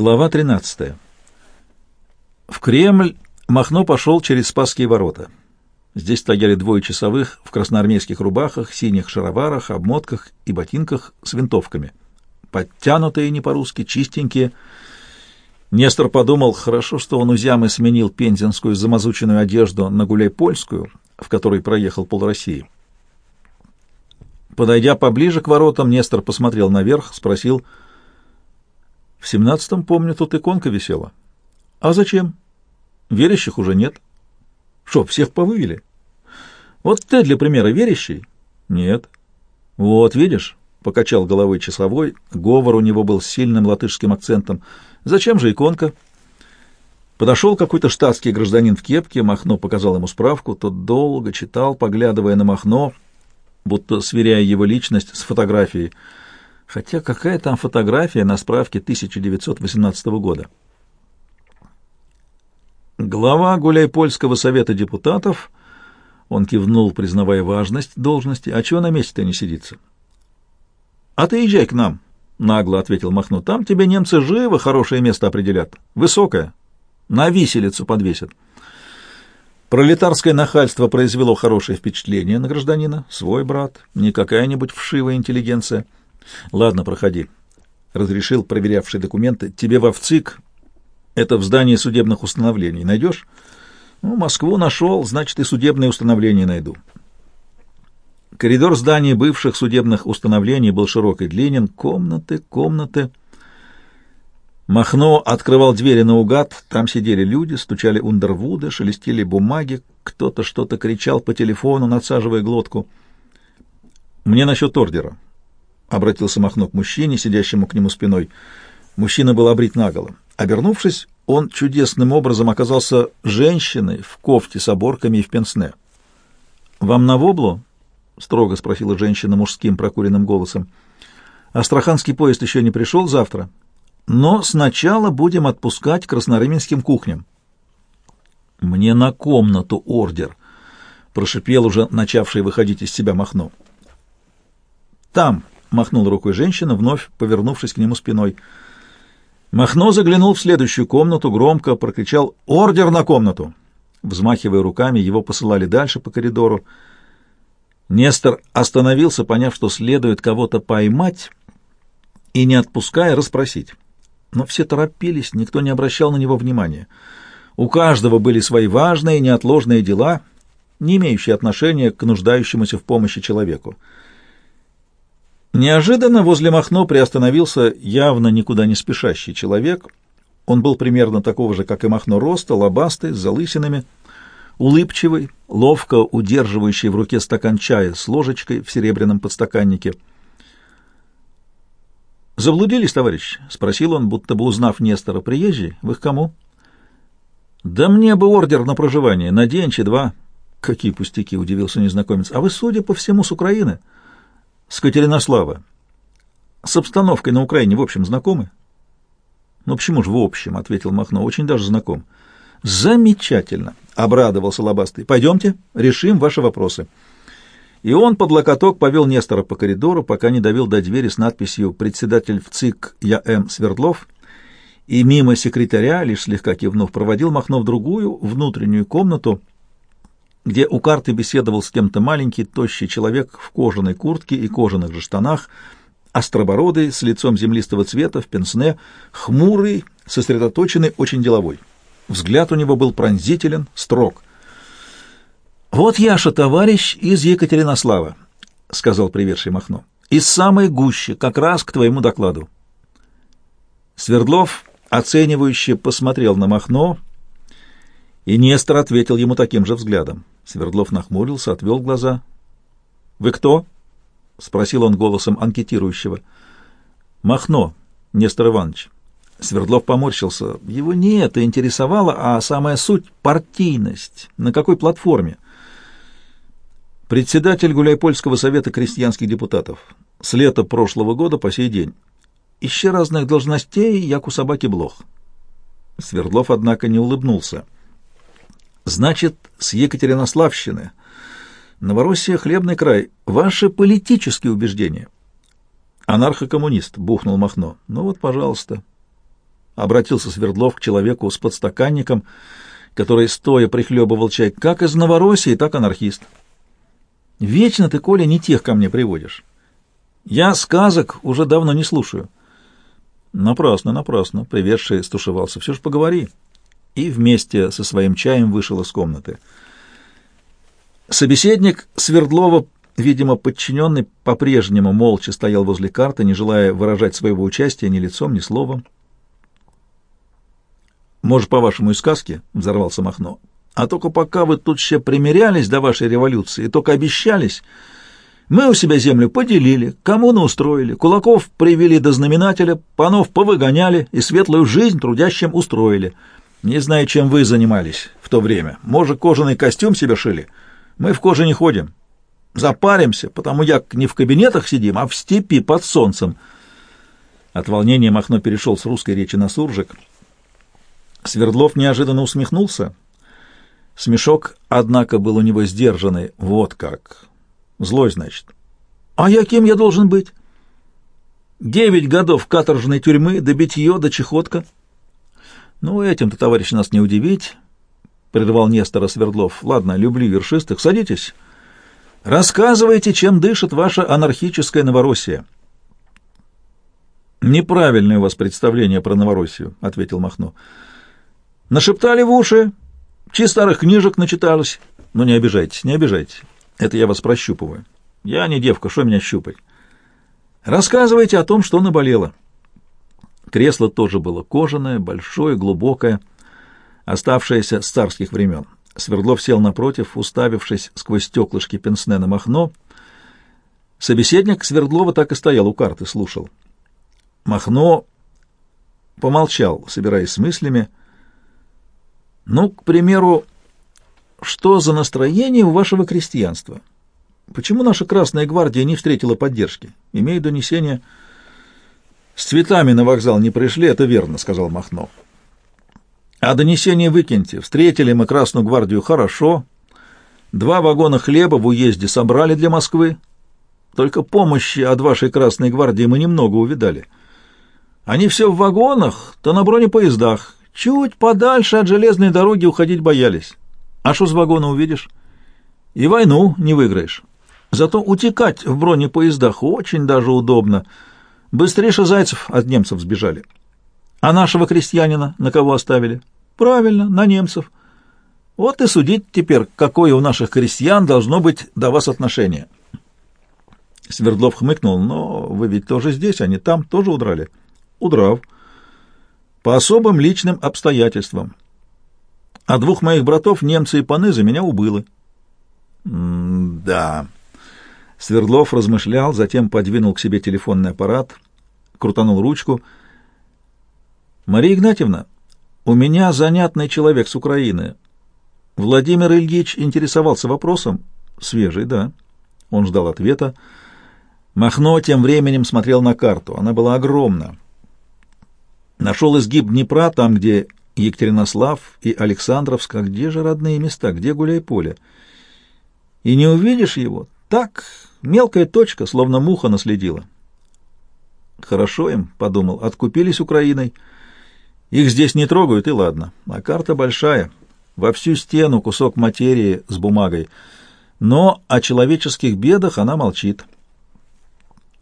Глава 13. В Кремль Махно пошел через Спасские ворота. Здесь стояли двое часовых в красноармейских рубахах, синих шароварах, обмотках и ботинках с винтовками. Подтянутые не по-русски, чистенькие. Нестор подумал, хорошо, что он у Зямы сменил пензенскую замазученную одежду на гуляй-польскую, в которой проехал пол России. Подойдя поближе к воротам, Нестор посмотрел наверх, спросил — в семнадцатом, помню, тут иконка висела. А зачем? Верящих уже нет. Что, всех повывели? Вот ты, для примера, верящий? Нет. Вот, видишь, покачал головой часовой, говор у него был с сильным латышским акцентом. Зачем же иконка? Подошел какой-то штатский гражданин в кепке, Махно показал ему справку, тот долго читал, поглядывая на Махно, будто сверяя его личность с фотографией. Хотя какая там фотография на справке 1918 года? Глава Гуляйпольского совета депутатов, он кивнул, признавая важность должности, а чего на месте-то не сидится? — А ты езжай к нам, — нагло ответил Махно. — Там тебе немцы живо хорошее место определят. Высокое. На виселицу подвесят. Пролетарское нахальство произвело хорошее впечатление на гражданина. Свой брат, не какая-нибудь вшивая интеллигенция — Ладно, проходи. Разрешил проверявший документы. Тебе во ВЦИК. Это в здании судебных установлений. Найдешь? Ну, Москву нашел, значит, и судебные установления найду. Коридор здания бывших судебных установлений был широк и длинен. Комнаты, комнаты. Махно открывал двери наугад. Там сидели люди, стучали ундервуды, шелестели бумаги. Кто-то что-то кричал по телефону, надсаживая глотку. «Мне насчет ордера», — обратился Махно к мужчине, сидящему к нему спиной. Мужчина был обрит наголо. Обернувшись, он чудесным образом оказался женщиной в кофте с оборками и в пенсне. «Вам на воблу?» — строго спросила женщина мужским прокуренным голосом. «Астраханский поезд еще не пришел завтра, но сначала будем отпускать краснорыменским кухням». «Мне на комнату ордер», — прошипел уже начавший выходить из себя Махно. «Там», — махнул рукой женщина, вновь повернувшись к нему спиной. Махно заглянул в следующую комнату, громко прокричал «Ордер на комнату!». Взмахивая руками, его посылали дальше по коридору. Нестор остановился, поняв, что следует кого-то поймать и, не отпуская, расспросить. Но все торопились, никто не обращал на него внимания. У каждого были свои важные, неотложные дела, не имеющие отношения к нуждающемуся в помощи человеку. Неожиданно возле Махно приостановился явно никуда не спешащий человек. Он был примерно такого же, как и Махно, роста, лобастый, с залысинами, улыбчивый, ловко удерживающий в руке стакан чая с ложечкой в серебряном подстаканнике. «Заблудились, товарищ?» — спросил он, будто бы узнав Нестора. «Приезжий? Вы к кому?» «Да мне бы ордер на проживание, на день, чи два». «Какие пустяки!» — удивился незнакомец. «А вы, судя по всему, с Украины?» С Катеринослава. С обстановкой на Украине в общем знакомы? Ну почему же в общем, ответил Махно, очень даже знаком. Замечательно, обрадовался Лобастый. Пойдемте, решим ваши вопросы. И он под локоток повел Нестора по коридору, пока не довел до двери с надписью «Председатель в ЦИК Я.М. Свердлов», и мимо секретаря, лишь слегка кивнув, проводил Махно в другую, внутреннюю комнату, где у карты беседовал с кем-то маленький, тощий человек в кожаной куртке и кожаных же штанах, остробородый, с лицом землистого цвета, в пенсне, хмурый, сосредоточенный, очень деловой. Взгляд у него был пронзителен, строг. «Вот Яша, товарищ из Екатеринослава», — сказал приведший Махно, — «из самой гущи, как раз к твоему докладу». Свердлов, оценивающе посмотрел на Махно, и Нестор ответил ему таким же взглядом. Свердлов нахмурился, отвел глаза. «Вы кто?» — спросил он голосом анкетирующего. «Махно, Нестор Иванович». Свердлов поморщился. Его не это интересовало, а самая суть — партийность. На какой платформе? Председатель Гуляйпольского совета крестьянских депутатов. С лета прошлого года по сей день. Ищи разных должностей, як у собаки блох. Свердлов, однако, не улыбнулся. Значит, с Екатеринославщины. Новороссия — хлебный край. Ваши политические убеждения. Анархокоммунист, бухнул Махно. Ну вот, пожалуйста. обратился Свердлов к человеку с подстаканником, который стоя прихлебывал чай как из Новороссии, так анархист. Вечно ты, Коля, не тех ко мне приводишь. Я сказок уже давно не слушаю. Напрасно, напрасно, приведший стушевался. Все ж поговори. И вместе со своим чаем вышел из комнаты. Собеседник Свердлова, видимо, подчиненный, по-прежнему молча стоял возле карты, не желая выражать своего участия ни лицом, ни словом. «Может, по-вашему, и сказки?» — взорвался Махно. «А только пока вы тут все примирялись до вашей революции, и только обещались, мы у себя землю поделили, коммуну устроили, кулаков привели до знаменателя, панов повыгоняли и светлую жизнь трудящим устроили. Не знаю, чем вы занимались в то время. Может, кожаный костюм себе шили? Мы в коже не ходим. Запаримся, потому як не в кабинетах сидим, а в степи под солнцем». От волнения Махно перешел с русской речи на суржик — Свердлов неожиданно усмехнулся. Смешок, однако, был у него сдержанный. Вот как. Злой, значит. А я кем я должен быть? Девять годов каторжной тюрьмы, да битье, да чехотка. Ну, этим-то, товарищ, нас не удивить, — прервал Нестора Свердлов. Ладно, люблю вершистых. Садитесь. Рассказывайте, чем дышит ваша анархическая Новороссия. Неправильное у вас представление про Новороссию, — ответил Махно. Нашептали в уши, чи старых книжек начиталось. Но не обижайтесь, не обижайтесь. Это я вас прощупываю. Я не девка, что меня щупать? Рассказывайте о том, что наболело. Кресло тоже было кожаное, большое, глубокое, оставшееся с царских времен. Свердлов сел напротив, уставившись сквозь стеклышки пенсне на Махно. Собеседник Свердлова так и стоял у карты, слушал. Махно помолчал, собираясь с мыслями, ну, к примеру, что за настроение у вашего крестьянства? Почему наша Красная Гвардия не встретила поддержки? Имею донесение... С цветами на вокзал не пришли, это верно, сказал Махно. А донесение выкиньте. Встретили мы Красную Гвардию хорошо. Два вагона хлеба в уезде собрали для Москвы. Только помощи от вашей Красной Гвардии мы немного увидали. Они все в вагонах, то на бронепоездах, Чуть подальше от железной дороги уходить боялись. А что с вагона увидишь? И войну не выиграешь. Зато утекать в бронепоездах очень даже удобно. Быстрейше зайцев от немцев сбежали. А нашего крестьянина на кого оставили? Правильно, на немцев. Вот и судить теперь, какое у наших крестьян должно быть до вас отношение. Свердлов хмыкнул, но вы ведь тоже здесь, они там тоже удрали. Удрав по особым личным обстоятельствам. А двух моих братов, немцы и паны, за меня убыло. «Да...» Свердлов размышлял, затем подвинул к себе телефонный аппарат, крутанул ручку. «Мария Игнатьевна, у меня занятный человек с Украины. Владимир Ильич интересовался вопросом. Свежий, да». Он ждал ответа. Махно тем временем смотрел на карту. Она была огромна. Нашел изгиб Днепра, там, где Екатеринослав и Александровск, а где же родные места, где гуляй-поле? И не увидишь его, так, мелкая точка, словно муха наследила. Хорошо им, — подумал, — откупились Украиной. Их здесь не трогают, и ладно. А карта большая, во всю стену кусок материи с бумагой. Но о человеческих бедах она молчит.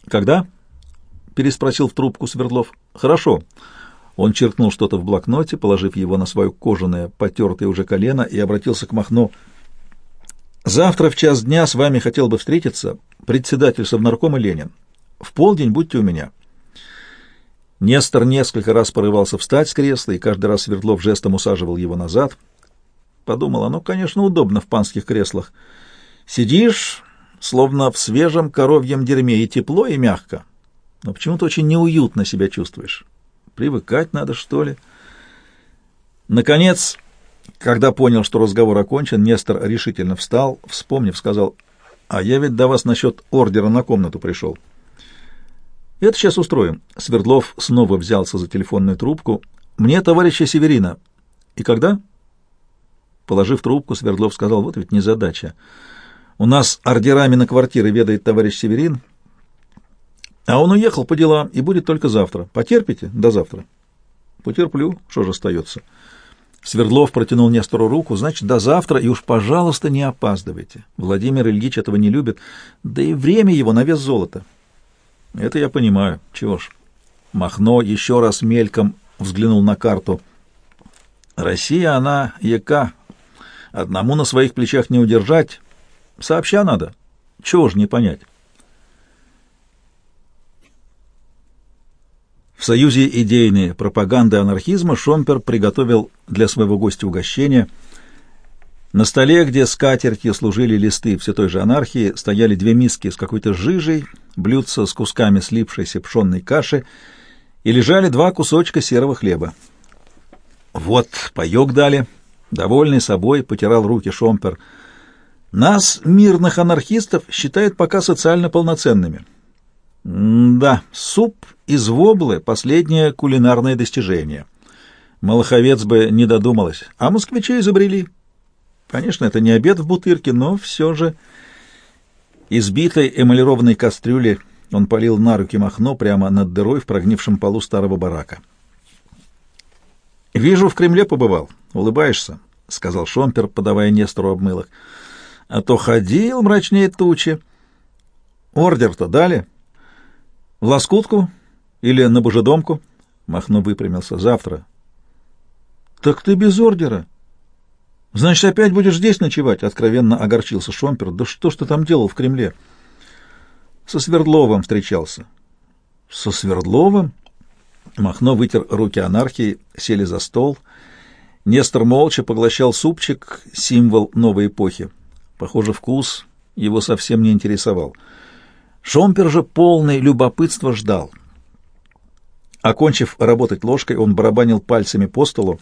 «Когда?» — переспросил в трубку Свердлов. «Хорошо». Он черкнул что-то в блокноте, положив его на свое кожаное, потертое уже колено, и обратился к Махно. «Завтра в час дня с вами хотел бы встретиться председатель Совнаркома Ленин. В полдень будьте у меня». Нестор несколько раз порывался встать с кресла, и каждый раз Свердлов жестом усаживал его назад. Подумал, оно, конечно, удобно в панских креслах. Сидишь, словно в свежем коровьем дерьме, и тепло, и мягко, но почему-то очень неуютно себя чувствуешь. Привыкать надо, что ли? Наконец, когда понял, что разговор окончен, Нестор решительно встал, вспомнив, сказал, «А я ведь до вас насчет ордера на комнату пришел». «Это сейчас устроим». Свердлов снова взялся за телефонную трубку. «Мне товарища Северина». «И когда?» Положив трубку, Свердлов сказал, «Вот ведь незадача. У нас ордерами на квартиры ведает товарищ Северин». А он уехал по делам и будет только завтра. Потерпите до завтра. Потерплю, что же остается. Свердлов протянул Нестору руку, значит, до завтра, и уж, пожалуйста, не опаздывайте. Владимир Ильич этого не любит, да и время его на вес золота. Это я понимаю. Чего ж. Махно еще раз мельком взглянул на карту. Россия, она яка. Одному на своих плечах не удержать. Сообща надо. Чего ж не понять. В Союзе идейной пропаганды анархизма Шомпер приготовил для своего гостя угощение. На столе, где скатертью служили листы все той же анархии, стояли две миски с какой-то жижей, блюдца с кусками слипшейся пшенной каши и лежали два кусочка серого хлеба. «Вот, паёк дали», — довольный собой потирал руки Шомпер. «Нас, мирных анархистов, считают пока социально полноценными». «Да, суп из воблы — последнее кулинарное достижение. Малаховец бы не додумалась, а москвичи изобрели. Конечно, это не обед в бутырке, но все же... Избитой эмалированной кастрюли он полил на руки Махно прямо над дырой в прогнившем полу старого барака. «Вижу, в Кремле побывал. Улыбаешься», — сказал Шомпер, подавая Нестору обмылок. «А то ходил мрачнее тучи. Ордер-то дали?» «В Лоскутку?» Или на божедомку? Махно выпрямился. Завтра. Так ты без ордера. Значит, опять будешь здесь ночевать? Откровенно огорчился Шомпер. Да что ж ты там делал в Кремле? Со Свердловым встречался. Со Свердловым? Махно вытер руки анархии, сели за стол. Нестор молча поглощал супчик, символ новой эпохи. Похоже, вкус его совсем не интересовал. Шомпер же полный любопытства ждал — Окончив работать ложкой, он барабанил пальцами по столу.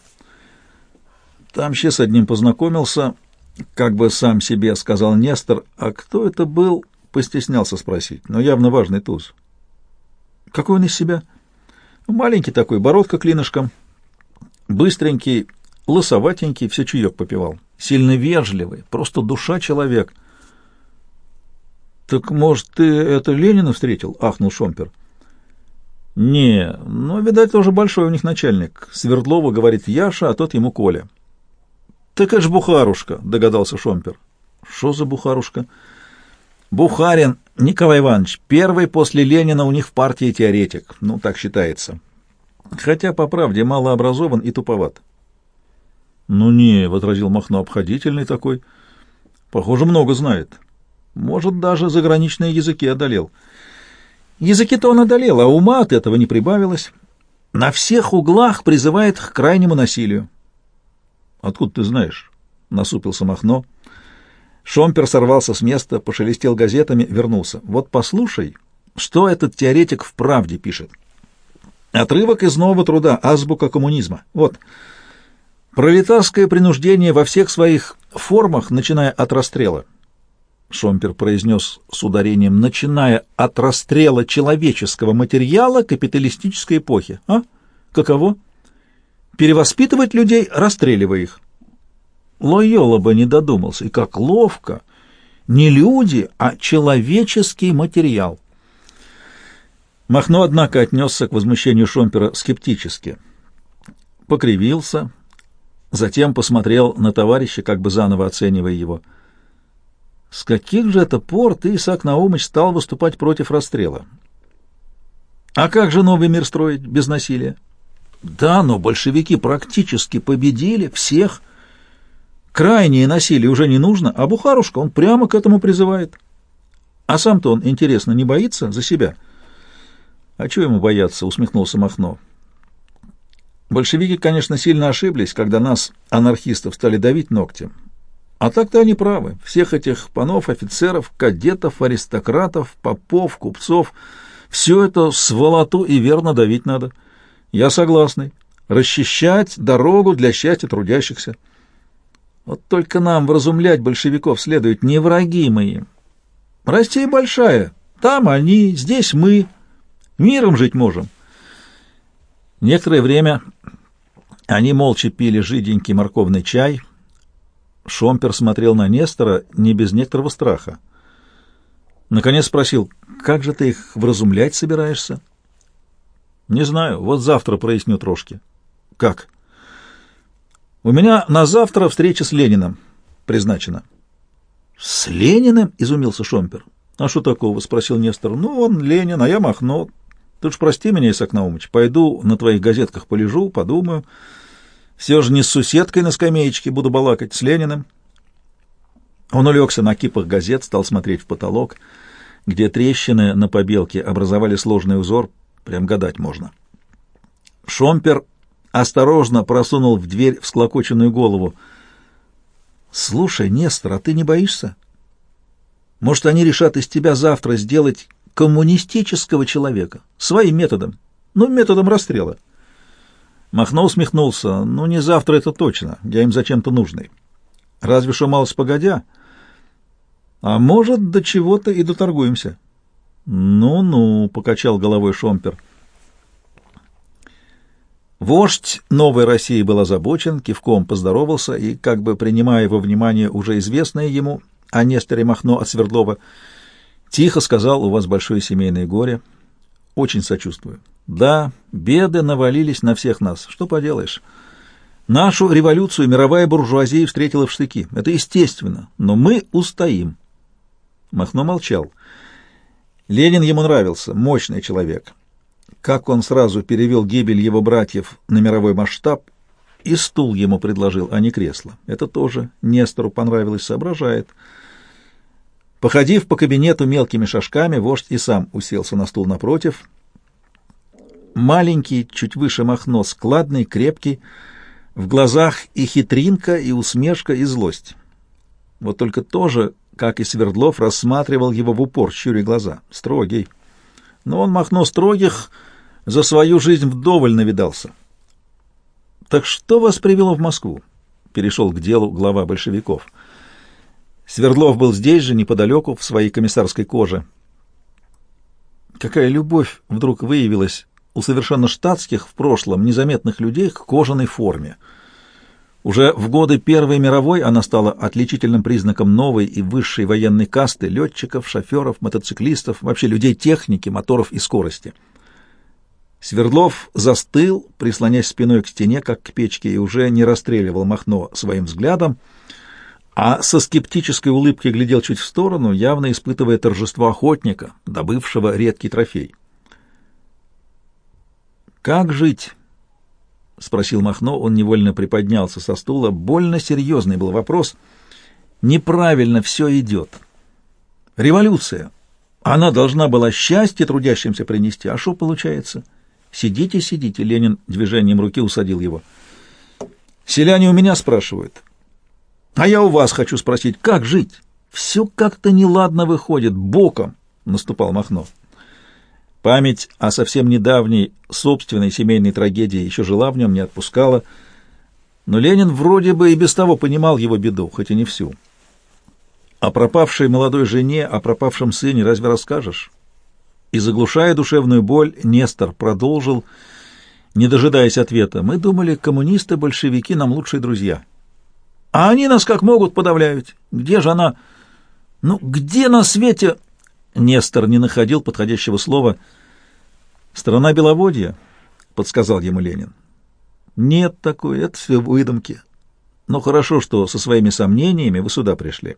Там ще с одним познакомился, как бы сам себе сказал Нестор, а кто это был, постеснялся спросить, но явно важный туз. Какой он из себя? Ну, маленький такой, бородка клинышком, быстренький, лысоватенький, все чаек попивал, сильно вежливый, просто душа человек. «Так, может, ты это Ленина встретил?» — ахнул Шомпер. — «Не, но, видать, тоже большой у них начальник. Свердлова говорит Яша, а тот ему Коля». «Так это ж Бухарушка», — догадался Шомпер. «Что за Бухарушка?» «Бухарин Николай Иванович, первый после Ленина у них в партии теоретик. Ну, так считается. Хотя, по правде, малообразован и туповат». «Ну не», — возразил Махно, — «обходительный такой. Похоже, много знает. Может, даже заграничные языки одолел». Языки-то он одолел, а ума от этого не прибавилось. На всех углах призывает к крайнему насилию. — Откуда ты знаешь? — насупился Махно. Шомпер сорвался с места, пошелестел газетами, вернулся. — Вот послушай, что этот теоретик в правде пишет. Отрывок из нового труда «Азбука коммунизма». Вот. Пролетарское принуждение во всех своих формах, начиная от расстрела — Шомпер произнес с ударением, начиная от расстрела человеческого материала капиталистической эпохи. А? Каково? Перевоспитывать людей, расстреливая их. Лойола бы не додумался, и как ловко. Не люди, а человеческий материал. Махно, однако, отнесся к возмущению Шомпера скептически. Покривился, затем посмотрел на товарища, как бы заново оценивая его — с каких же это пор ты, Исаак Наумыч, стал выступать против расстрела? А как же новый мир строить без насилия? Да, но большевики практически победили всех. Крайнее насилие уже не нужно, а Бухарушка, он прямо к этому призывает. А сам-то он, интересно, не боится за себя? А чего ему бояться, усмехнулся Махно. Большевики, конечно, сильно ошиблись, когда нас, анархистов, стали давить ногтем. А так-то они правы. Всех этих панов, офицеров, кадетов, аристократов, попов, купцов — все это сволоту и верно давить надо. Я согласный. Расчищать дорогу для счастья трудящихся. Вот только нам вразумлять большевиков следует не враги мои. Россия большая. Там они, здесь мы. Миром жить можем. Некоторое время они молча пили жиденький морковный чай — Шомпер смотрел на Нестора не без некоторого страха. Наконец спросил, как же ты их вразумлять собираешься? Не знаю, вот завтра проясню трошки. Как? У меня на завтра встреча с Лениным призначена. С Лениным? Изумился Шомпер. А что такого? Спросил Нестор. Ну, он Ленин, а я Махно. Ты уж прости меня, Исаак Наумович. Пойду на твоих газетках полежу, подумаю. Все же не с суседкой на скамеечке буду балакать, с Лениным. Он улегся на кипах газет, стал смотреть в потолок, где трещины на побелке образовали сложный узор, прям гадать можно. Шомпер осторожно просунул в дверь всклокоченную голову. «Слушай, Нестор, а ты не боишься? Может, они решат из тебя завтра сделать коммунистического человека, своим методом, ну, методом расстрела?» Махно усмехнулся. «Ну, не завтра это точно, я им зачем-то нужный. Разве что малость погодя...» А может, до чего-то и доторгуемся. Ну-ну, покачал головой Шомпер. Вождь новой России был озабочен, кивком поздоровался и, как бы принимая во внимание уже известное ему о Несторе Махно от Свердлова, тихо сказал, у вас большое семейное горе. Очень сочувствую. Да, беды навалились на всех нас. Что поделаешь? Нашу революцию мировая буржуазия встретила в штыки. Это естественно, но мы устоим. Махно молчал. Ленин ему нравился, мощный человек. Как он сразу перевел гибель его братьев на мировой масштаб, и стул ему предложил, а не кресло. Это тоже Нестору понравилось, соображает. Походив по кабинету мелкими шажками, вождь и сам уселся на стул напротив. Маленький, чуть выше Махно, складный, крепкий, в глазах и хитринка, и усмешка, и злость. Вот только тоже как и Свердлов, рассматривал его в упор, щуря глаза. Строгий. Но он, Махно строгих, за свою жизнь вдоволь навидался. «Так что вас привело в Москву?» — перешел к делу глава большевиков. Свердлов был здесь же, неподалеку, в своей комиссарской коже. Какая любовь вдруг выявилась у совершенно штатских в прошлом незаметных людей к кожаной форме — уже в годы Первой мировой она стала отличительным признаком новой и высшей военной касты летчиков, шоферов, мотоциклистов, вообще людей техники, моторов и скорости. Свердлов застыл, прислонясь спиной к стене, как к печке, и уже не расстреливал Махно своим взглядом, а со скептической улыбкой глядел чуть в сторону, явно испытывая торжество охотника, добывшего редкий трофей. «Как жить?» — спросил Махно, он невольно приподнялся со стула. Больно серьезный был вопрос. «Неправильно все идет. Революция. Она должна была счастье трудящимся принести. А что получается? Сидите, сидите». Ленин движением руки усадил его. «Селяне у меня спрашивают. А я у вас хочу спросить, как жить? Все как-то неладно выходит, боком», — наступал Махно. Память о совсем недавней собственной семейной трагедии еще жила в нем, не отпускала. Но Ленин вроде бы и без того понимал его беду, хоть и не всю. О пропавшей молодой жене, о пропавшем сыне разве расскажешь? И, заглушая душевную боль, Нестор продолжил, не дожидаясь ответа. «Мы думали, коммунисты-большевики нам лучшие друзья. А они нас как могут подавляют. Где же она? Ну, где на свете...» Нестор не находил подходящего слова. «Страна Беловодья», — подсказал ему Ленин. «Нет такой, это все выдумки. Но хорошо, что со своими сомнениями вы сюда пришли.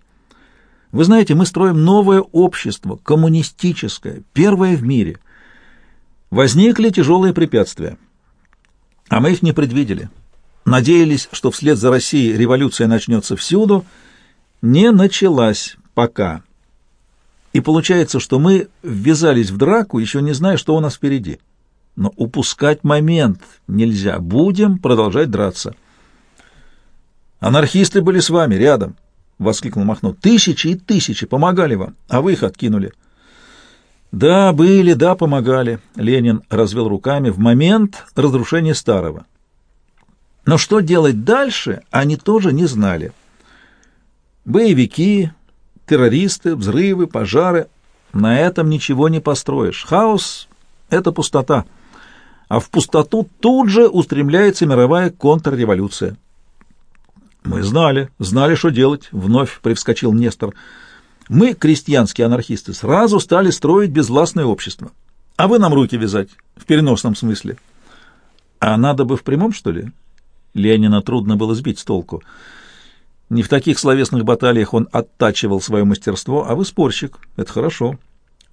Вы знаете, мы строим новое общество, коммунистическое, первое в мире. Возникли тяжелые препятствия, а мы их не предвидели. Надеялись, что вслед за Россией революция начнется всюду. Не началась пока». И получается, что мы ввязались в драку, еще не зная, что у нас впереди. Но упускать момент нельзя. Будем продолжать драться. Анархисты были с вами, рядом, — воскликнул Махно. Тысячи и тысячи помогали вам, а вы их откинули. Да, были, да, помогали. Ленин развел руками в момент разрушения старого. Но что делать дальше, они тоже не знали. Боевики, террористы, взрывы, пожары. На этом ничего не построишь. Хаос — это пустота. А в пустоту тут же устремляется мировая контрреволюция. «Мы знали, знали, что делать», — вновь привскочил Нестор. «Мы, крестьянские анархисты, сразу стали строить безвластное общество. А вы нам руки вязать, в переносном смысле». А надо бы в прямом, что ли? Ленина трудно было сбить с толку. Не в таких словесных баталиях он оттачивал свое мастерство, а вы спорщик. Это хорошо.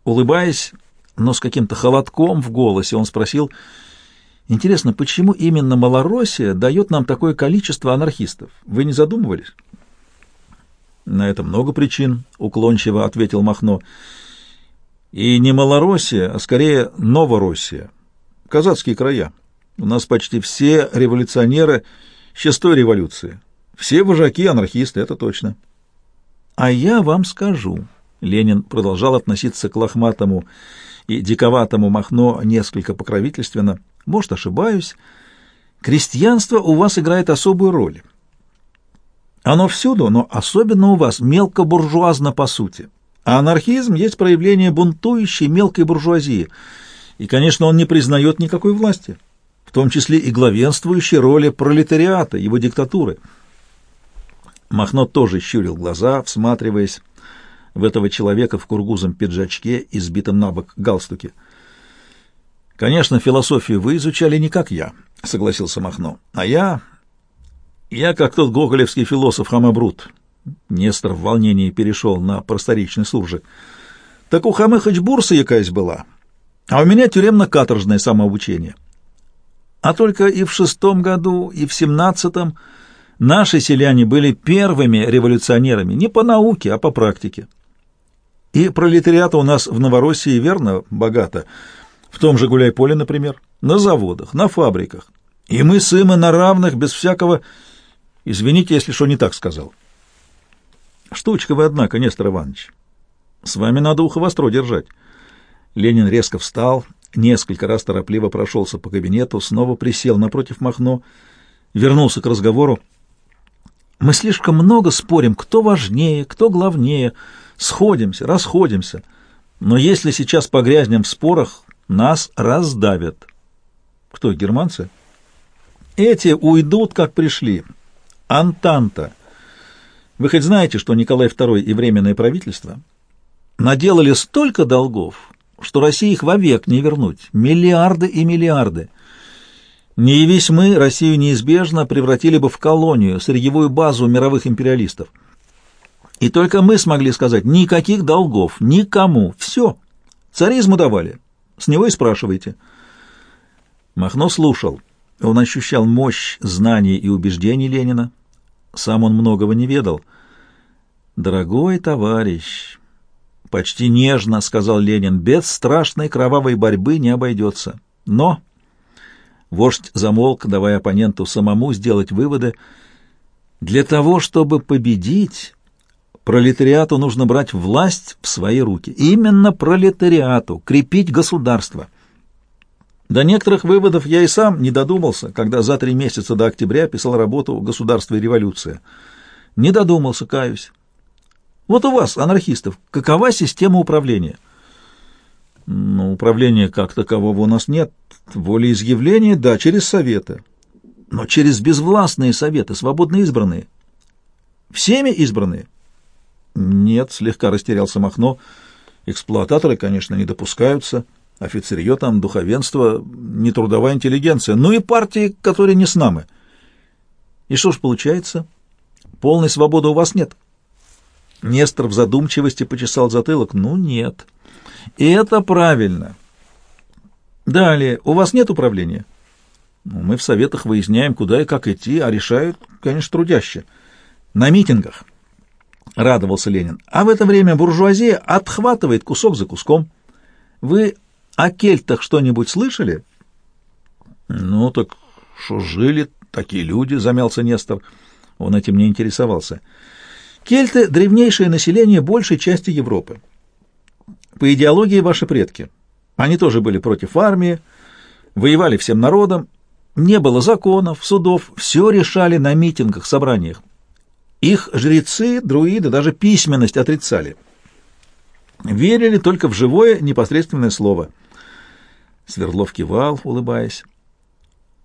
Улыбаясь, но с каким-то холодком в голосе, он спросил, «Интересно, почему именно Малороссия дает нам такое количество анархистов? Вы не задумывались?» «На это много причин», — уклончиво ответил Махно. «И не Малороссия, а скорее Новороссия, казацкие края. У нас почти все революционеры шестой революции. Все вожаки анархисты, это точно. А я вам скажу. Ленин продолжал относиться к лохматому и диковатому Махно несколько покровительственно. Может, ошибаюсь. Крестьянство у вас играет особую роль. Оно всюду, но особенно у вас мелкобуржуазно по сути. А анархизм есть проявление бунтующей мелкой буржуазии. И, конечно, он не признает никакой власти том числе и главенствующей роли пролетариата, его диктатуры. Махно тоже щурил глаза, всматриваясь в этого человека в кургузом пиджачке и сбитом на бок галстуке. «Конечно, философию вы изучали не как я», — согласился Махно. «А я... я как тот гоголевский философ Хамабрут». Нестор в волнении перешел на просторечный суржик. «Так у Хамы хоть бурса якаясь была, а у меня тюремно-каторжное самообучение. А только и в шестом году, и в семнадцатом наши селяне были первыми революционерами не по науке, а по практике. И пролетариата у нас в Новороссии верно богато, в том же Гуляй-Поле, например, на заводах, на фабриках. И мы с им на равных, без всякого... Извините, если что не так сказал. Штучка вы, однако, Нестор Иванович. С вами надо ухо востро держать. Ленин резко встал несколько раз торопливо прошелся по кабинету, снова присел напротив Махно, вернулся к разговору. «Мы слишком много спорим, кто важнее, кто главнее, сходимся, расходимся. Но если сейчас погрязнем в спорах, нас раздавят». «Кто, германцы?» «Эти уйдут, как пришли. Антанта. Вы хоть знаете, что Николай II и Временное правительство наделали столько долгов, что России их вовек не вернуть. Миллиарды и миллиарды. Не явись мы, Россию неизбежно превратили бы в колонию, сырьевую базу мировых империалистов. И только мы смогли сказать никаких долгов, никому, все. Царизму давали. С него и спрашивайте. Махно слушал. Он ощущал мощь знаний и убеждений Ленина. Сам он многого не ведал. «Дорогой товарищ», Почти нежно, сказал Ленин, без страшной кровавой борьбы не обойдется. Но... Вождь замолк, давая оппоненту самому сделать выводы. Для того, чтобы победить, пролетариату нужно брать власть в свои руки. Именно пролетариату, крепить государство. До некоторых выводов я и сам не додумался, когда за три месяца до октября писал работу «Государство и революция». Не додумался, каюсь. Вот у вас, анархистов, какова система управления? Ну, управления как такового у нас нет. Волеизъявление, да, через советы. Но через безвластные советы, свободно избранные. Всеми избранные? Нет, слегка растерялся Махно. Эксплуататоры, конечно, не допускаются. Офицерье там, духовенство, не трудовая интеллигенция. Ну и партии, которые не с нами. И что ж получается? Полной свободы у вас нет. Нестор в задумчивости почесал затылок. Ну, нет. И это правильно. Далее, у вас нет управления? Ну, мы в советах выясняем, куда и как идти, а решают, конечно, трудяще. На митингах, радовался Ленин. А в это время буржуазия отхватывает кусок за куском. Вы о кельтах что-нибудь слышали? Ну, так что жили такие люди, замялся Нестор. Он этим не интересовался. — Кельты — древнейшее население большей части Европы. По идеологии ваши предки. Они тоже были против армии, воевали всем народом, не было законов, судов, все решали на митингах, собраниях. Их жрецы, друиды даже письменность отрицали. Верили только в живое непосредственное слово. Свердлов кивал, улыбаясь.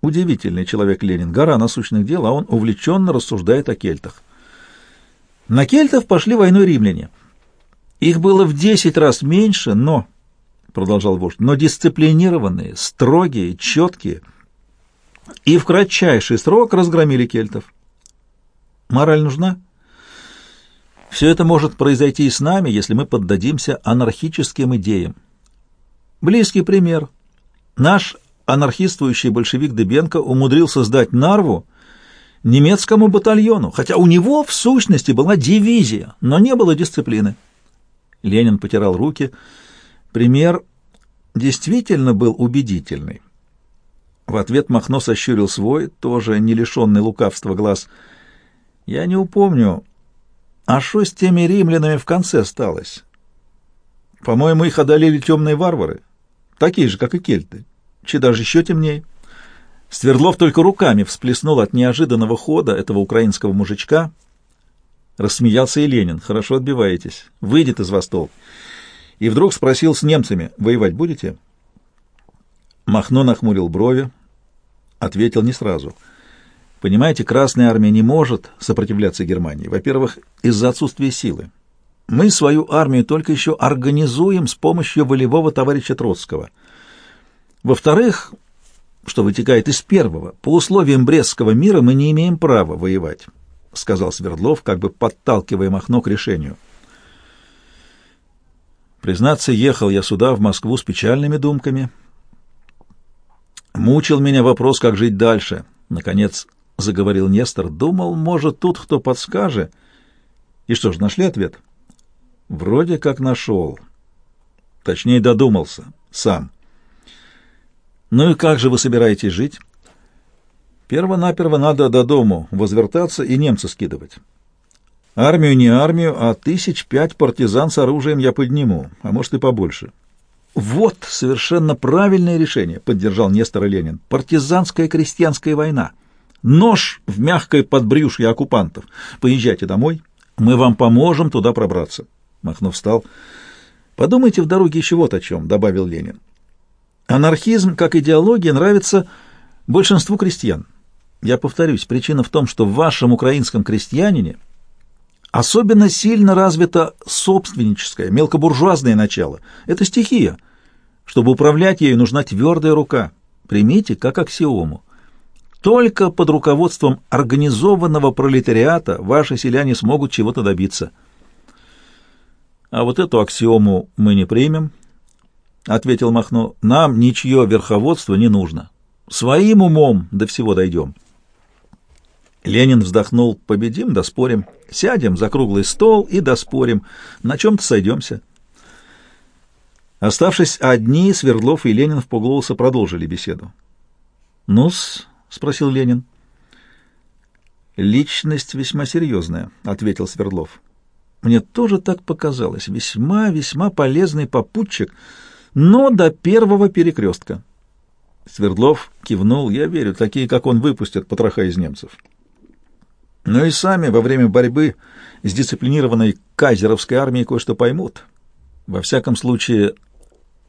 Удивительный человек Ленин, гора насущных дел, а он увлеченно рассуждает о кельтах. На кельтов пошли войной римляне. Их было в десять раз меньше, но, — продолжал вождь, — но дисциплинированные, строгие, четкие. и в кратчайший срок разгромили кельтов. Мораль нужна? Все это может произойти и с нами, если мы поддадимся анархическим идеям. Близкий пример. Наш анархистующий большевик Дебенко умудрился сдать Нарву немецкому батальону, хотя у него в сущности была дивизия, но не было дисциплины. Ленин потирал руки. Пример действительно был убедительный. В ответ Махно сощурил свой, тоже не лишенный лукавства глаз. «Я не упомню, а что с теми римлянами в конце сталось? По-моему, их одолели темные варвары, такие же, как и кельты, че даже еще темнее». Свердлов только руками всплеснул от неожиданного хода этого украинского мужичка. Рассмеялся и Ленин. «Хорошо отбиваетесь. Выйдет из вас толк». И вдруг спросил с немцами, «Воевать будете?» Махно нахмурил брови, ответил не сразу. «Понимаете, Красная Армия не может сопротивляться Германии. Во-первых, из-за отсутствия силы. Мы свою армию только еще организуем с помощью волевого товарища Троцкого. Во-вторых, что вытекает из первого. По условиям Брестского мира мы не имеем права воевать, — сказал Свердлов, как бы подталкивая Махно к решению. Признаться, ехал я сюда, в Москву, с печальными думками. Мучил меня вопрос, как жить дальше. Наконец заговорил Нестор. Думал, может, тут кто подскажет. И что ж, нашли ответ? Вроде как нашел. Точнее, додумался. Сам. — ну и как же вы собираетесь жить? Перво-наперво надо до дому возвертаться и немца скидывать. Армию не армию, а тысяч пять партизан с оружием я подниму, а может и побольше. Вот совершенно правильное решение, поддержал Нестор Ленин. Партизанская крестьянская война. Нож в мягкое подбрюшье оккупантов. Поезжайте домой, мы вам поможем туда пробраться. Махнов встал. Подумайте в дороге еще вот о чем, добавил Ленин. Анархизм, как идеология, нравится большинству крестьян. Я повторюсь, причина в том, что в вашем украинском крестьянине особенно сильно развито собственническое, мелкобуржуазное начало. Это стихия. Чтобы управлять ею, нужна твердая рука. Примите как аксиому. Только под руководством организованного пролетариата ваши селяне смогут чего-то добиться. А вот эту аксиому мы не примем, — ответил Махно, — нам ничье верховодство не нужно. Своим умом до всего дойдем. Ленин вздохнул. Победим, доспорим. Сядем за круглый стол и доспорим. На чем-то сойдемся. Оставшись одни, Свердлов и Ленин в полголоса продолжили беседу. «Ну-с?» — спросил Ленин. «Личность весьма серьезная», — ответил Свердлов. «Мне тоже так показалось. Весьма-весьма полезный попутчик» но до первого перекрестка. Свердлов кивнул. Я верю, такие, как он, выпустят потроха из немцев. Но и сами во время борьбы с дисциплинированной казеровской армией кое-что поймут. Во всяком случае,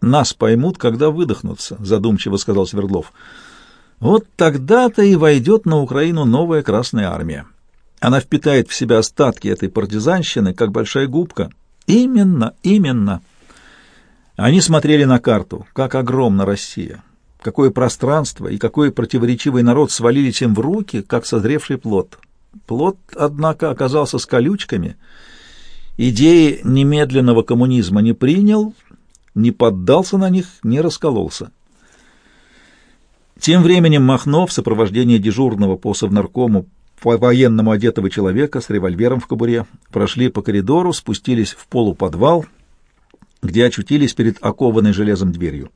нас поймут, когда выдохнутся, задумчиво сказал Свердлов. Вот тогда-то и войдет на Украину новая Красная Армия. Она впитает в себя остатки этой партизанщины, как большая губка. Именно, именно. Они смотрели на карту, как огромна Россия, какое пространство и какой противоречивый народ свалились им в руки, как созревший плод. Плод, однако, оказался с колючками, идеи немедленного коммунизма не принял, не поддался на них, не раскололся. Тем временем Махно в сопровождении дежурного по совнаркому военному одетого человека с револьвером в кобуре прошли по коридору, спустились в полуподвал — где очутились перед окованной железом дверью.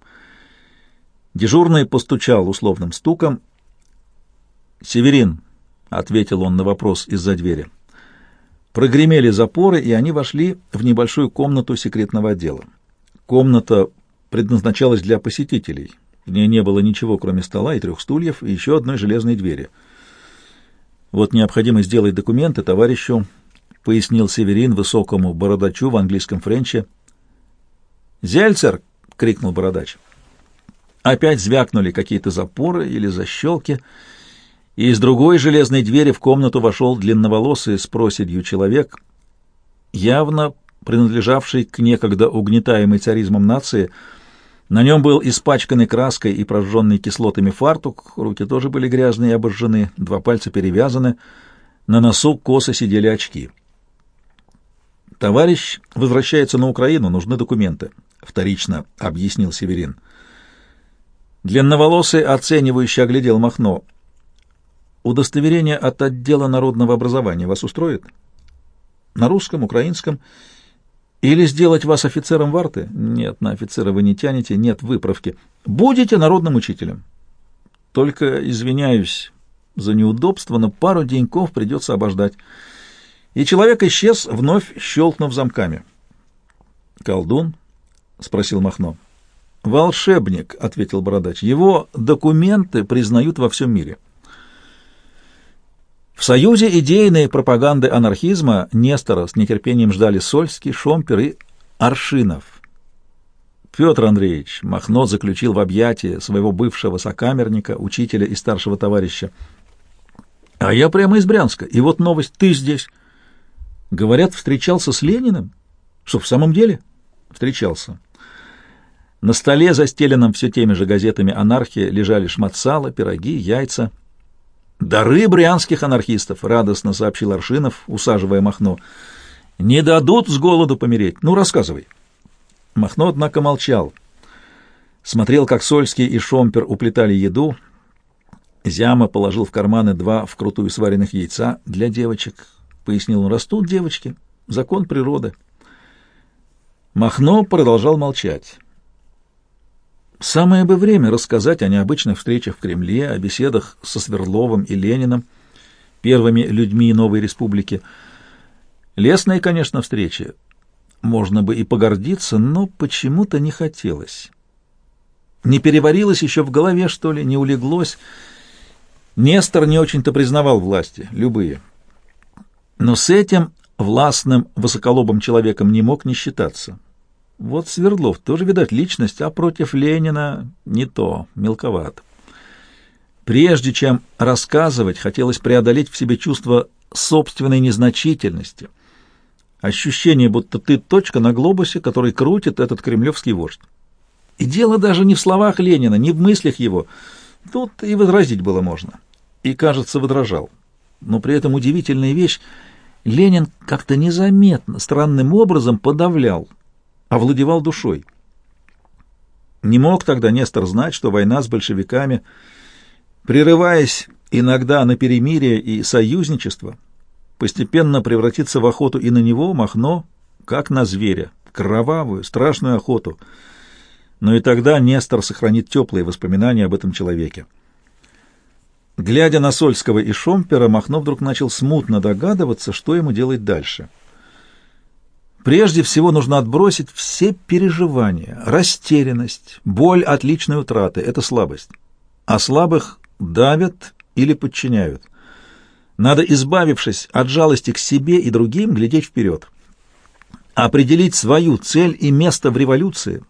Дежурный постучал условным стуком. «Северин», — ответил он на вопрос из-за двери. Прогремели запоры, и они вошли в небольшую комнату секретного отдела. Комната предназначалась для посетителей. В ней не было ничего, кроме стола и трех стульев, и еще одной железной двери. «Вот необходимо сделать документы товарищу», — пояснил Северин высокому бородачу в английском френче, — «Зельцер!» — крикнул бородач. Опять звякнули какие-то запоры или защелки, и из другой железной двери в комнату вошел длинноволосый с проседью человек, явно принадлежавший к некогда угнетаемой царизмом нации, На нем был испачканный краской и прожженный кислотами фартук, руки тоже были грязные и обожжены, два пальца перевязаны, на носу косо сидели очки. «Товарищ возвращается на Украину, нужны документы», — вторично объяснил Северин. Длинноволосый оценивающе оглядел Махно. «Удостоверение от отдела народного образования вас устроит?» «На русском, украинском...» Или сделать вас офицером варты? Нет, на офицера вы не тянете, нет выправки. Будете народным учителем. Только, извиняюсь за неудобство, но пару деньков придется обождать. И человек исчез, вновь щелкнув замками. «Колдун?» — спросил Махно. «Волшебник», — ответил Бородач. «Его документы признают во всем мире». В союзе идейной пропаганды анархизма Нестора с нетерпением ждали Сольский, Шомпер и Аршинов. Петр Андреевич Махно заключил в объятия своего бывшего сокамерника, учителя и старшего товарища. «А я прямо из Брянска, и вот новость, ты здесь». Говорят, встречался с Лениным? Что, в самом деле? Встречался. На столе, застеленном все теми же газетами «Анархия», лежали шмат пироги, яйца — «Дары брянских анархистов», — радостно сообщил Аршинов, усаживая Махно. «Не дадут с голоду помереть. Ну, рассказывай». Махно, однако, молчал. Смотрел, как Сольский и Шомпер уплетали еду. Зяма положил в карманы два вкрутую сваренных яйца для девочек. Пояснил он, растут девочки. Закон природы. Махно продолжал молчать. Самое бы время рассказать о необычных встречах в Кремле, о беседах со Сверловым и Лениным, первыми людьми новой республики. Лесные, конечно, встречи. Можно бы и погордиться, но почему-то не хотелось. Не переварилось еще в голове, что ли, не улеглось. Нестор не очень-то признавал власти, любые. Но с этим властным, высоколобым человеком не мог не считаться. Вот Свердлов тоже, видать, личность, а против Ленина не то, мелковат. Прежде чем рассказывать, хотелось преодолеть в себе чувство собственной незначительности, ощущение, будто ты точка на глобусе, который крутит этот кремлевский вождь. И дело даже не в словах Ленина, не в мыслях его. Тут и возразить было можно. И, кажется, возражал. Но при этом удивительная вещь — Ленин как-то незаметно, странным образом подавлял овладевал душой. Не мог тогда Нестор знать, что война с большевиками, прерываясь иногда на перемирие и союзничество, постепенно превратится в охоту и на него, Махно, как на зверя, кровавую, страшную охоту. Но и тогда Нестор сохранит теплые воспоминания об этом человеке. Глядя на Сольского и Шомпера, Махно вдруг начал смутно догадываться, что ему делать дальше — Прежде всего нужно отбросить все переживания, растерянность, боль от личной утраты — это слабость. А слабых давят или подчиняют. Надо, избавившись от жалости к себе и другим, глядеть вперед. Определить свою цель и место в революции,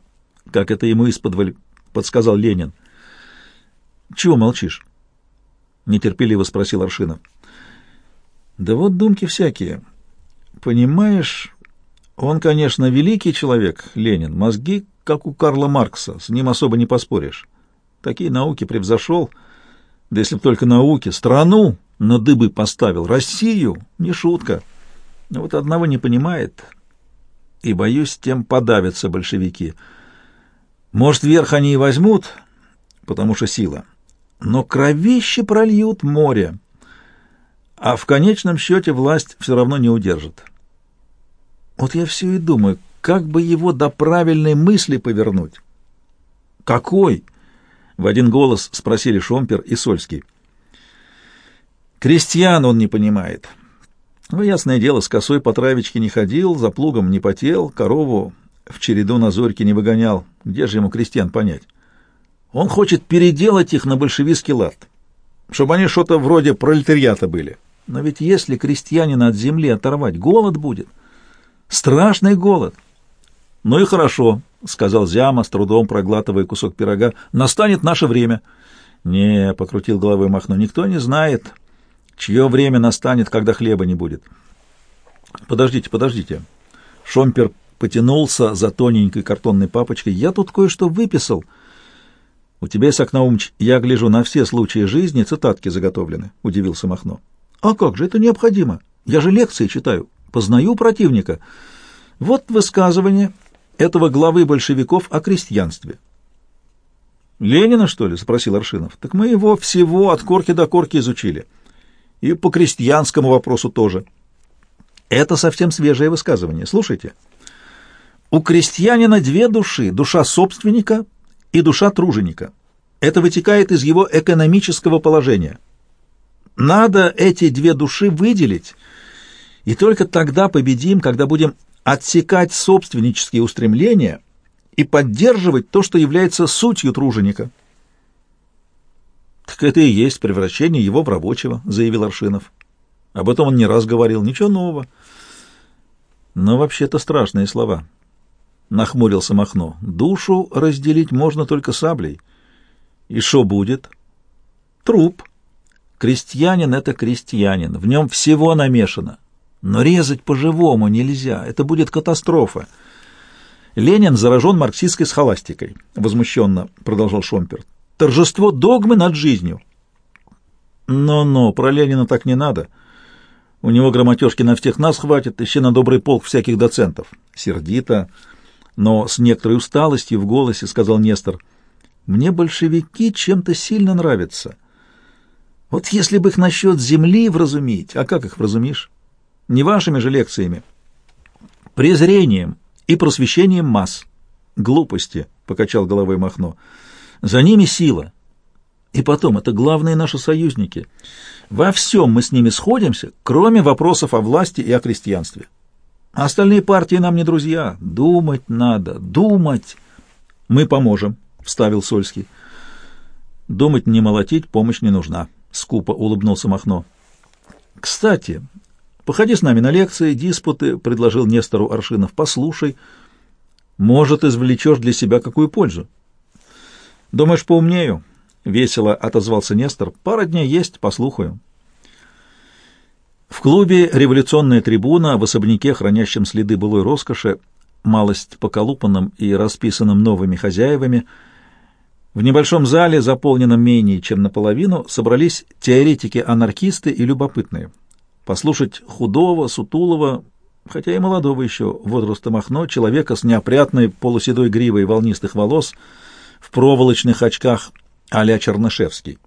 как это ему из-под подсказал Ленин. «Чего молчишь?» — нетерпеливо спросил Аршинов. «Да вот думки всякие. Понимаешь, он, конечно, великий человек, Ленин, мозги, как у Карла Маркса, с ним особо не поспоришь. Такие науки превзошел, да если б только науки, страну на дыбы поставил, Россию, не шутка. Но вот одного не понимает, и, боюсь, тем подавятся большевики. Может, верх они и возьмут, потому что сила, но кровище прольют море, а в конечном счете власть все равно не удержит. Вот я все и думаю, как бы его до правильной мысли повернуть. «Какой?» — в один голос спросили Шомпер и Сольский. «Крестьян он не понимает. Ну, ясное дело, с косой по травечке не ходил, за плугом не потел, корову в череду на зорьке не выгонял. Где же ему крестьян понять? Он хочет переделать их на большевистский лад, чтобы они что-то вроде пролетариата были. Но ведь если крестьянина от земли оторвать, голод будет». Страшный голод. Ну и хорошо, сказал Зяма, с трудом проглатывая кусок пирога. Настанет наше время. Не, покрутил головой Махно, никто не знает, чье время настанет, когда хлеба не будет. Подождите, подождите. Шомпер потянулся за тоненькой картонной папочкой. «Я тут кое-что выписал». «У тебя, Наумович, я гляжу, на все случаи жизни цитатки заготовлены», — удивился Махно. «А как же, это необходимо. Я же лекции читаю, познаю противника. Вот высказывание этого главы большевиков о крестьянстве». «Ленина, что ли?» — спросил Аршинов. «Так мы его всего от корки до корки изучили. И по крестьянскому вопросу тоже». Это совсем свежее высказывание. Слушайте. У крестьянина две души — душа собственника и душа труженика. Это вытекает из его экономического положения. Надо эти две души выделить, и только тогда победим, когда будем отсекать собственнические устремления и поддерживать то, что является сутью труженика. «Так это и есть превращение его в рабочего», — заявил Аршинов. Об этом он не раз говорил, ничего нового. Но вообще-то страшные слова. Нахмурился Махно. Душу разделить можно только саблей. И что будет? Труп. Крестьянин — это крестьянин. В нем всего намешано. Но резать по-живому нельзя. Это будет катастрофа. Ленин заражен марксистской схоластикой. Возмущенно продолжал Шомпер. Торжество догмы над жизнью. Но-но, про Ленина так не надо. — у него грамотежки на всех нас хватит, еще на добрый полк всяких доцентов. Сердито, но с некоторой усталостью в голосе сказал Нестор. Мне большевики чем-то сильно нравятся. Вот если бы их насчет земли вразумить, а как их вразумишь? Не вашими же лекциями. Презрением и просвещением масс. Глупости, — покачал головой Махно. За ними сила. И потом, это главные наши союзники — во всем мы с ними сходимся, кроме вопросов о власти и о крестьянстве. Остальные партии нам не друзья. Думать надо, думать. Мы поможем, — вставил Сольский. Думать не молотить, помощь не нужна, — скупо улыбнулся Махно. Кстати, походи с нами на лекции, диспуты, — предложил Нестору Аршинов. Послушай, может, извлечешь для себя какую пользу. Думаешь, поумнею? — весело отозвался Нестор. «Пара дней есть, послухаю». В клубе «Революционная трибуна» в особняке, хранящем следы былой роскоши, малость поколупанном и расписанном новыми хозяевами, в небольшом зале, заполненном менее чем наполовину, собрались теоретики-анархисты и любопытные. Послушать худого, сутулого, хотя и молодого еще, возраста Махно, человека с неопрятной полуседой гривой волнистых волос, в проволочных очках а-ля Чернышевский.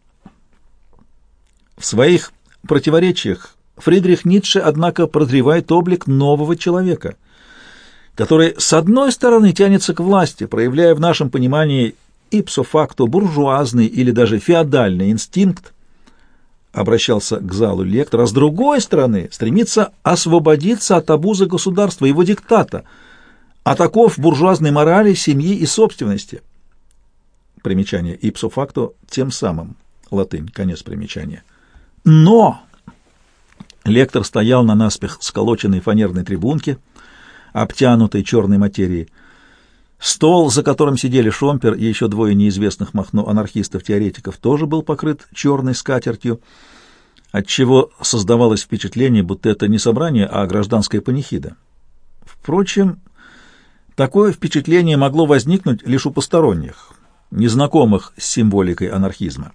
В своих противоречиях Фридрих Ницше, однако, прозревает облик нового человека, который, с одной стороны, тянется к власти, проявляя в нашем понимании ипсо-факто буржуазный или даже феодальный инстинкт, обращался к залу лектор, а с другой стороны стремится освободиться от обуза государства, его диктата, от буржуазной морали, семьи и собственности. Примечание ipso facto тем самым. Латынь. Конец примечания. Но! Лектор стоял на наспех сколоченной фанерной трибунке, обтянутой черной материей. Стол, за которым сидели Шомпер и еще двое неизвестных махно анархистов-теоретиков, тоже был покрыт черной скатертью, отчего создавалось впечатление, будто это не собрание, а гражданская панихида. Впрочем, такое впечатление могло возникнуть лишь у посторонних, незнакомых с символикой анархизма.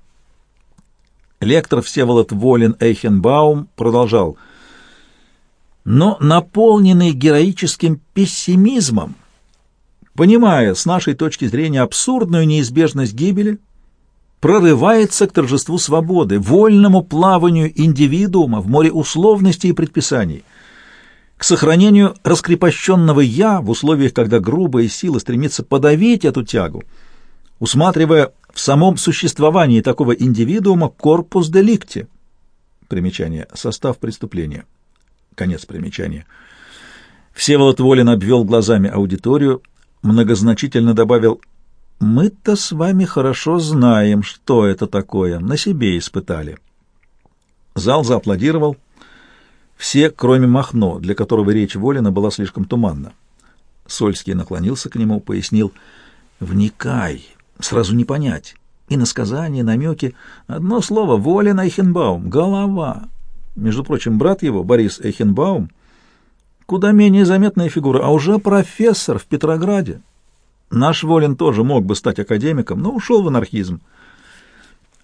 Лектор Всеволод Волин Эйхенбаум продолжал. Но наполненный героическим пессимизмом, понимая с нашей точки зрения абсурдную неизбежность гибели, прорывается к торжеству свободы, вольному плаванию индивидуума в море условностей и предписаний, к сохранению раскрепощенного «я» в условиях, когда грубая сила стремится подавить эту тягу – усматривая в самом существовании такого индивидуума корпус деликти. Примечание. Состав преступления. Конец примечания. Всеволод Волин обвел глазами аудиторию, многозначительно добавил «Мы-то с вами хорошо знаем, что это такое, на себе испытали». Зал зааплодировал. Все, кроме Махно, для которого речь Волина была слишком туманна. Сольский наклонился к нему, пояснил «Вникай, сразу не понять. И насказания, намеки. Одно слово — Волин Эйхенбаум, голова. Между прочим, брат его, Борис Эйхенбаум, Куда менее заметная фигура, а уже профессор в Петрограде. Наш Волин тоже мог бы стать академиком, но ушел в анархизм.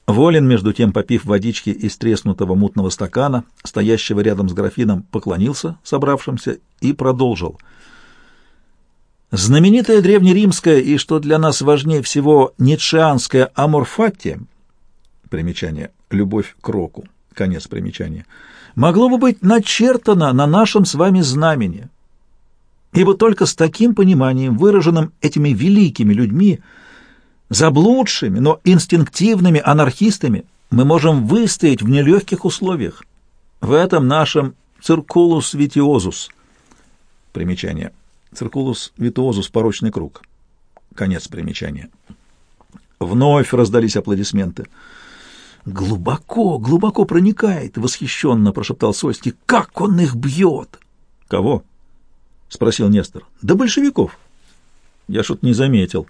Волин, между тем, попив водички из треснутого мутного стакана, стоящего рядом с графином, поклонился собравшимся и продолжил. Знаменитая древнеримская и, что для нас важнее всего, ницшеанская аморфатия, примечание, любовь к року, конец примечания, могло бы быть начертано на нашем с вами знамени, ибо только с таким пониманием, выраженным этими великими людьми, заблудшими, но инстинктивными анархистами, мы можем выстоять в нелегких условиях. В этом нашем circulus vitiosus. Примечание. Circulus vitiosus – порочный круг. Конец примечания. Вновь раздались аплодисменты. «Глубоко, глубоко проникает!» — восхищенно прошептал Сольский. «Как он их бьет!» «Кого?» — спросил Нестор. «Да большевиков». «Я что-то не заметил».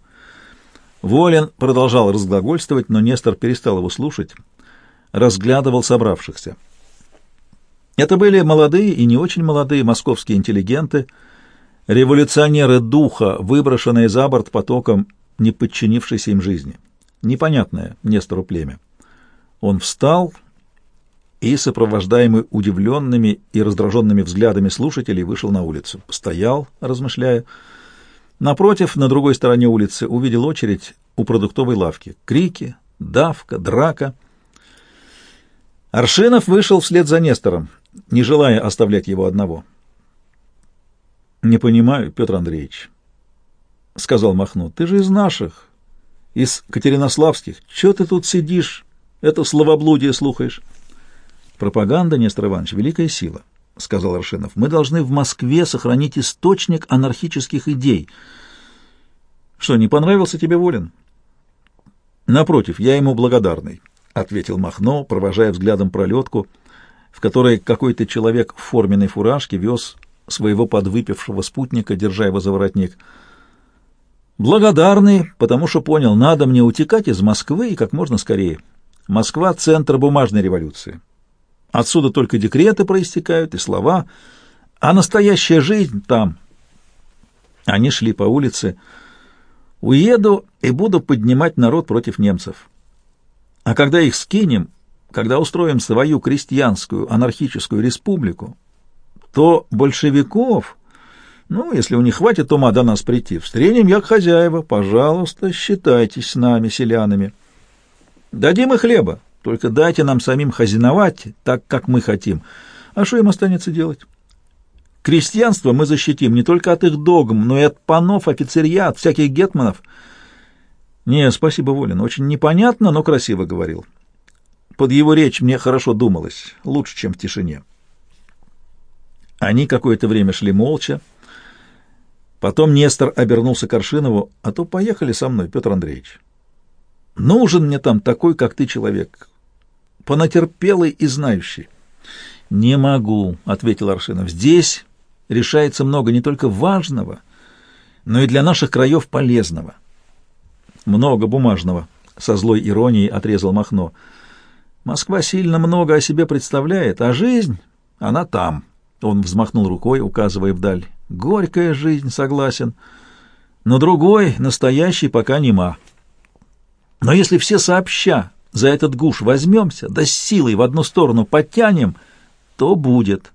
Волин продолжал разглагольствовать, но Нестор перестал его слушать, разглядывал собравшихся. Это были молодые и не очень молодые московские интеллигенты, революционеры духа, выброшенные за борт потоком не подчинившейся им жизни. Непонятное Нестору племя. Он встал и, сопровождаемый удивленными и раздраженными взглядами слушателей, вышел на улицу. Стоял, размышляя, Напротив, на другой стороне улицы, увидел очередь у продуктовой лавки. Крики, давка, драка. Аршинов вышел вслед за Нестором, не желая оставлять его одного. «Не понимаю, Петр Андреевич», — сказал Махнут, — «ты же из наших, из Катеринославских. Чего ты тут сидишь, это словоблудие слухаешь?» Пропаганда, Нестор Иванович, великая сила. — сказал Аршинов. — Мы должны в Москве сохранить источник анархических идей. — Что, не понравился тебе Волин? — Напротив, я ему благодарный, — ответил Махно, провожая взглядом пролетку, в которой какой-то человек в форменной фуражке вез своего подвыпившего спутника, держа его за воротник. Благодарный, потому что понял, надо мне утекать из Москвы и как можно скорее. Москва — центр бумажной революции. Отсюда только декреты проистекают и слова, а настоящая жизнь там. Они шли по улице. Уеду и буду поднимать народ против немцев. А когда их скинем, когда устроим свою крестьянскую анархическую республику, то большевиков, ну, если у них хватит ума до нас прийти, встретим як хозяева, пожалуйста, считайтесь с нами, селянами. Дадим и хлеба, только дайте нам самим хозяиновать так, как мы хотим. А что им останется делать? Крестьянство мы защитим не только от их догм, но и от панов, офицерья, от всяких гетманов. Не, спасибо, Волин, очень непонятно, но красиво говорил. Под его речь мне хорошо думалось, лучше, чем в тишине. Они какое-то время шли молча. Потом Нестор обернулся к Аршинову, а то поехали со мной, Петр Андреевич. Нужен мне там такой, как ты, человек понатерпелый и знающий. «Не могу», — ответил Аршинов. «Здесь решается много не только важного, но и для наших краев полезного». «Много бумажного», — со злой иронией отрезал Махно. «Москва сильно много о себе представляет, а жизнь, она там». Он взмахнул рукой, указывая вдаль. «Горькая жизнь, согласен, но другой, настоящий, пока нема. Но если все сообща за этот гуш возьмемся, да с силой в одну сторону подтянем, то будет.